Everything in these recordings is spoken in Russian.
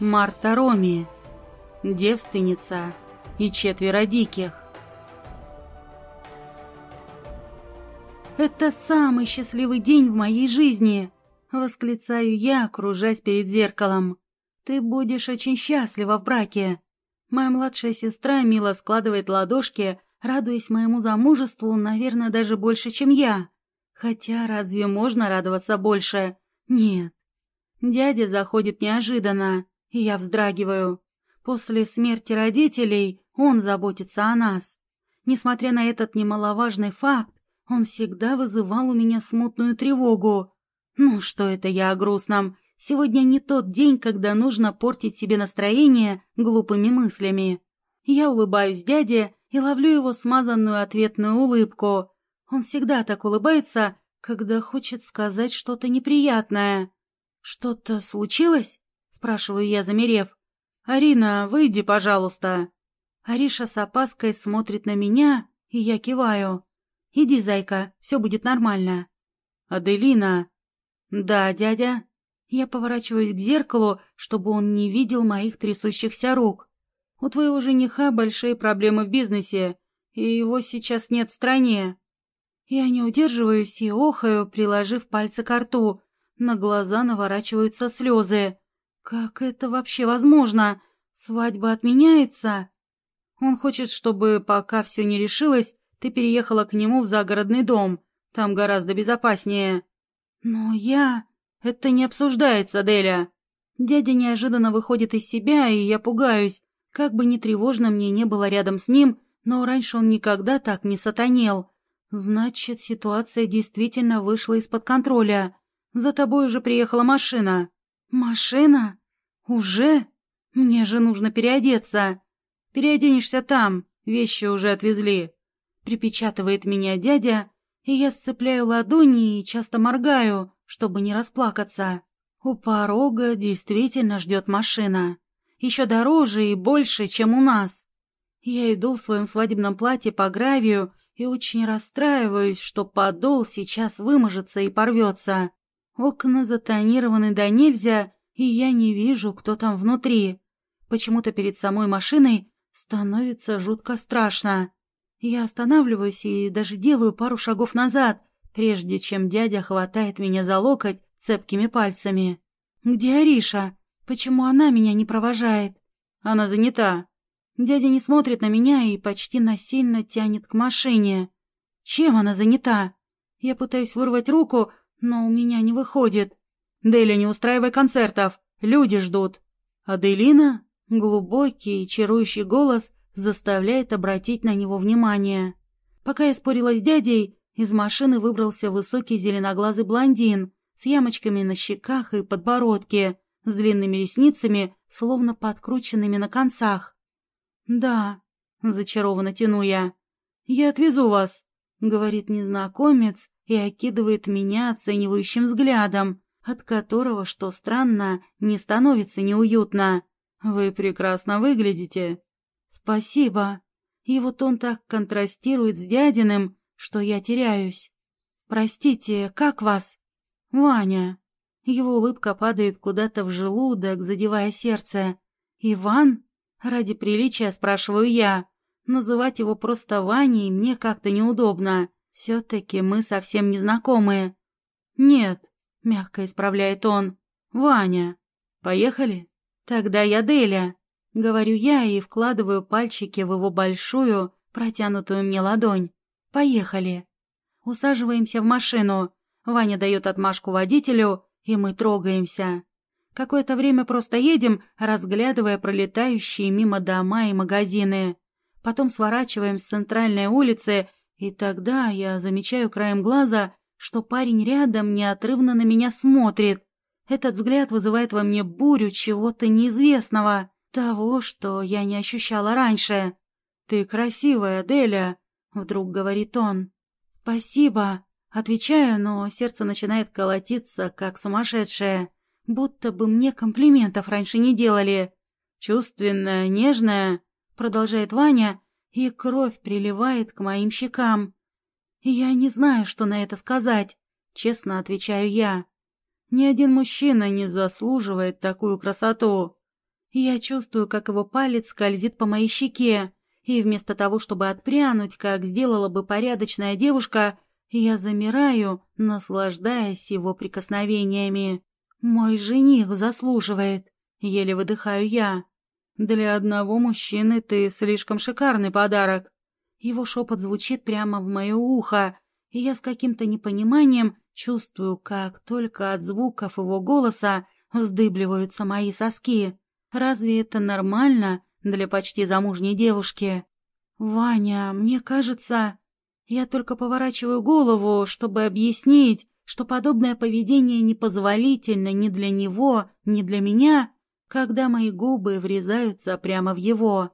Марта Роми. Девственница и четверо диких. «Это самый счастливый день в моей жизни!» — восклицаю я, кружась перед зеркалом. «Ты будешь очень счастлива в браке!» Моя младшая сестра мило складывает ладошки, радуясь моему замужеству, наверное, даже больше, чем я. Хотя разве можно радоваться больше? Нет. Дядя заходит неожиданно, и я вздрагиваю. После смерти родителей он заботится о нас. Несмотря на этот немаловажный факт, он всегда вызывал у меня смутную тревогу. Ну, что это я о грустном? Сегодня не тот день, когда нужно портить себе настроение глупыми мыслями. Я улыбаюсь дяде и ловлю его смазанную ответную улыбку. Он всегда так улыбается, когда хочет сказать что-то неприятное. «Что-то случилось?» — спрашиваю я, замерев. «Арина, выйди, пожалуйста». Ариша с опаской смотрит на меня, и я киваю. «Иди, зайка, все будет нормально». «Аделина». «Да, дядя». Я поворачиваюсь к зеркалу, чтобы он не видел моих трясущихся рук. «У твоего жениха большие проблемы в бизнесе, и его сейчас нет в стране». Я не удерживаюсь и охаю, приложив пальцы к рту. На глаза наворачиваются слезы. «Как это вообще возможно? Свадьба отменяется?» Он хочет, чтобы, пока все не решилось, ты переехала к нему в загородный дом. Там гораздо безопаснее. Но я... Это не обсуждается, Деля. Дядя неожиданно выходит из себя, и я пугаюсь. Как бы ни тревожно мне не было рядом с ним, но раньше он никогда так не сатанел. Значит, ситуация действительно вышла из-под контроля. За тобой уже приехала машина. Машина? Уже? Мне же нужно переодеться. Переоденешься там, вещи уже отвезли. Припечатывает меня дядя, и я сцепляю ладони и часто моргаю, чтобы не расплакаться. У порога действительно ждет машина. Еще дороже и больше, чем у нас. Я иду в своем свадебном платье по гравию и очень расстраиваюсь, что подол сейчас выможется и порвется. Окна затонированы до нельзя, и я не вижу, кто там внутри. Почему-то перед самой машиной становится жутко страшно. Я останавливаюсь и даже делаю пару шагов назад, прежде чем дядя хватает меня за локоть цепкими пальцами. «Где Ариша? Почему она меня не провожает?» «Она занята», Дядя не смотрит на меня и почти насильно тянет к машине. Чем она занята? Я пытаюсь вырвать руку, но у меня не выходит. «Деля, не устраивай концертов. Люди ждут». Аделина, глубокий и чарующий голос, заставляет обратить на него внимание. Пока я спорила с дядей, из машины выбрался высокий зеленоглазый блондин с ямочками на щеках и подбородке, с длинными ресницами, словно подкрученными на концах. «Да», — зачарованно тяну я. «Я отвезу вас», — говорит незнакомец и окидывает меня оценивающим взглядом, от которого, что странно, не становится неуютно. «Вы прекрасно выглядите». «Спасибо». И вот он так контрастирует с дядиным, что я теряюсь. «Простите, как вас?» «Ваня». Его улыбка падает куда-то в желудок, задевая сердце. «Иван?» Ради приличия спрашиваю я. Называть его просто Ваней мне как-то неудобно. Все-таки мы совсем не знакомые. Нет, мягко исправляет он. Ваня. Поехали? Тогда я Деля. Говорю я и вкладываю пальчики в его большую, протянутую мне ладонь. Поехали. Усаживаемся в машину. Ваня дает отмашку водителю, и мы трогаемся. Какое-то время просто едем, разглядывая пролетающие мимо дома и магазины. Потом сворачиваем с центральной улицы, и тогда я замечаю краем глаза, что парень рядом неотрывно на меня смотрит. Этот взгляд вызывает во мне бурю чего-то неизвестного, того, что я не ощущала раньше. «Ты красивая, Деля», — вдруг говорит он. «Спасибо», — отвечаю, но сердце начинает колотиться, как сумасшедшее. Будто бы мне комплиментов раньше не делали. Чувственная, нежная, продолжает Ваня, и кровь приливает к моим щекам. Я не знаю, что на это сказать, честно отвечаю я. Ни один мужчина не заслуживает такую красоту. Я чувствую, как его палец скользит по моей щеке, и вместо того, чтобы отпрянуть, как сделала бы порядочная девушка, я замираю, наслаждаясь его прикосновениями. Мой жених заслуживает, еле выдыхаю я. Для одного мужчины ты слишком шикарный подарок. Его шепот звучит прямо в мое ухо, и я с каким-то непониманием чувствую, как только от звуков его голоса вздыбливаются мои соски. Разве это нормально для почти замужней девушки? Ваня, мне кажется... Я только поворачиваю голову, чтобы объяснить, что подобное поведение непозволительно ни для него, ни для меня, когда мои губы врезаются прямо в его.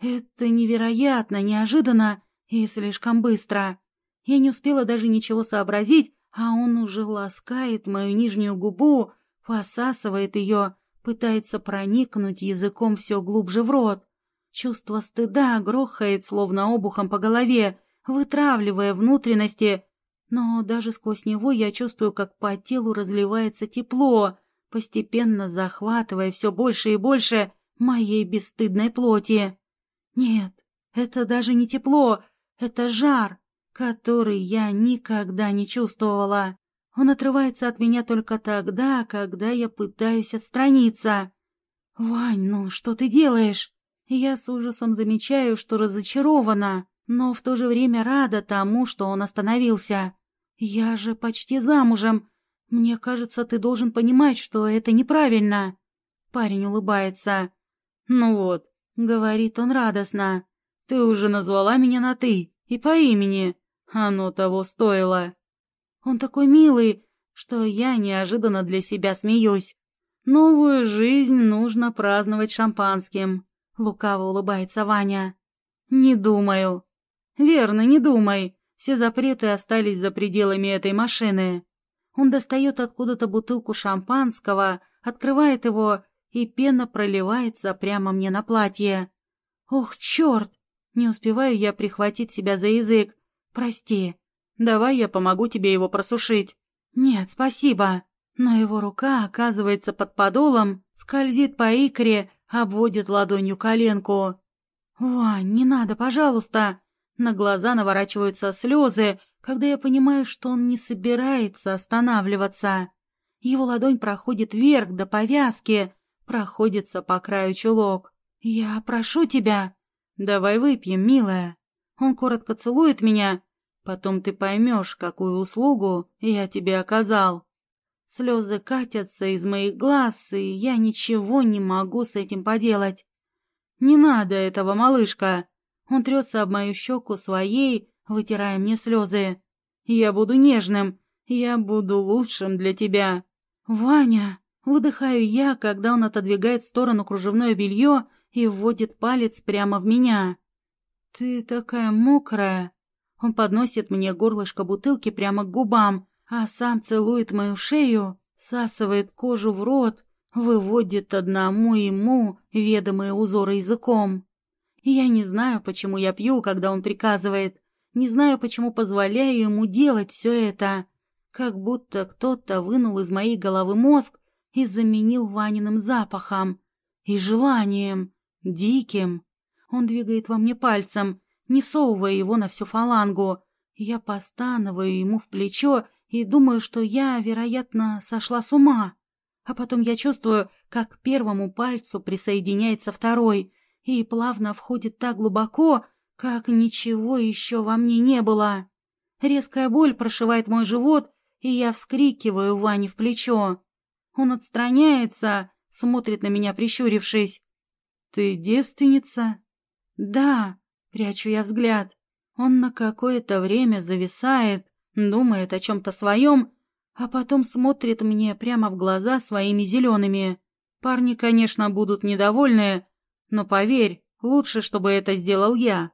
Это невероятно, неожиданно и слишком быстро. Я не успела даже ничего сообразить, а он уже ласкает мою нижнюю губу, посасывает ее, пытается проникнуть языком все глубже в рот. Чувство стыда грохает, словно обухом по голове, вытравливая внутренности, но даже сквозь него я чувствую, как по телу разливается тепло, постепенно захватывая все больше и больше моей бесстыдной плоти. Нет, это даже не тепло, это жар, который я никогда не чувствовала. Он отрывается от меня только тогда, когда я пытаюсь отстраниться. «Вань, ну что ты делаешь?» Я с ужасом замечаю, что разочарована, но в то же время рада тому, что он остановился. «Я же почти замужем. Мне кажется, ты должен понимать, что это неправильно». Парень улыбается. «Ну вот», — говорит он радостно, — «ты уже назвала меня на «ты» и по имени. Оно того стоило». Он такой милый, что я неожиданно для себя смеюсь. Новую жизнь нужно праздновать шампанским. Лукаво улыбается Ваня. Не думаю. Верно, не думай. Все запреты остались за пределами этой машины. Он достает откуда-то бутылку шампанского, открывает его, и пена проливается прямо мне на платье. Ох, черт! Не успеваю я прихватить себя за язык. Прости. Давай я помогу тебе его просушить. Нет, спасибо. Но его рука оказывается под подолом, скользит по икре, обводит ладонью коленку. «Вань, не надо, пожалуйста!» На глаза наворачиваются слезы, когда я понимаю, что он не собирается останавливаться. Его ладонь проходит вверх до повязки, проходится по краю чулок. «Я прошу тебя!» «Давай выпьем, милая!» Он коротко целует меня, Потом ты поймешь, какую услугу я тебе оказал. Слезы катятся из моих глаз, и я ничего не могу с этим поделать. Не надо этого, малышка. Он трется об мою щеку своей, вытирая мне слезы. Я буду нежным, я буду лучшим для тебя. Ваня, выдыхаю я, когда он отодвигает в сторону кружевное белье и вводит палец прямо в меня. Ты такая мокрая. Он подносит мне горлышко бутылки прямо к губам, а сам целует мою шею, всасывает кожу в рот, выводит одному ему ведомые узоры языком. Я не знаю, почему я пью, когда он приказывает, не знаю, почему позволяю ему делать все это. Как будто кто-то вынул из моей головы мозг и заменил Ваниным запахом и желанием, диким. Он двигает во мне пальцем, не всовывая его на всю фалангу. Я постановаю ему в плечо и думаю, что я, вероятно, сошла с ума. А потом я чувствую, как к первому пальцу присоединяется второй и плавно входит так глубоко, как ничего еще во мне не было. Резкая боль прошивает мой живот, и я вскрикиваю Ване в плечо. Он отстраняется, смотрит на меня, прищурившись. «Ты девственница?» «Да», Прячу я взгляд. Он на какое-то время зависает, думает о чем-то своем, а потом смотрит мне прямо в глаза своими зелеными. Парни, конечно, будут недовольны, но поверь, лучше, чтобы это сделал я.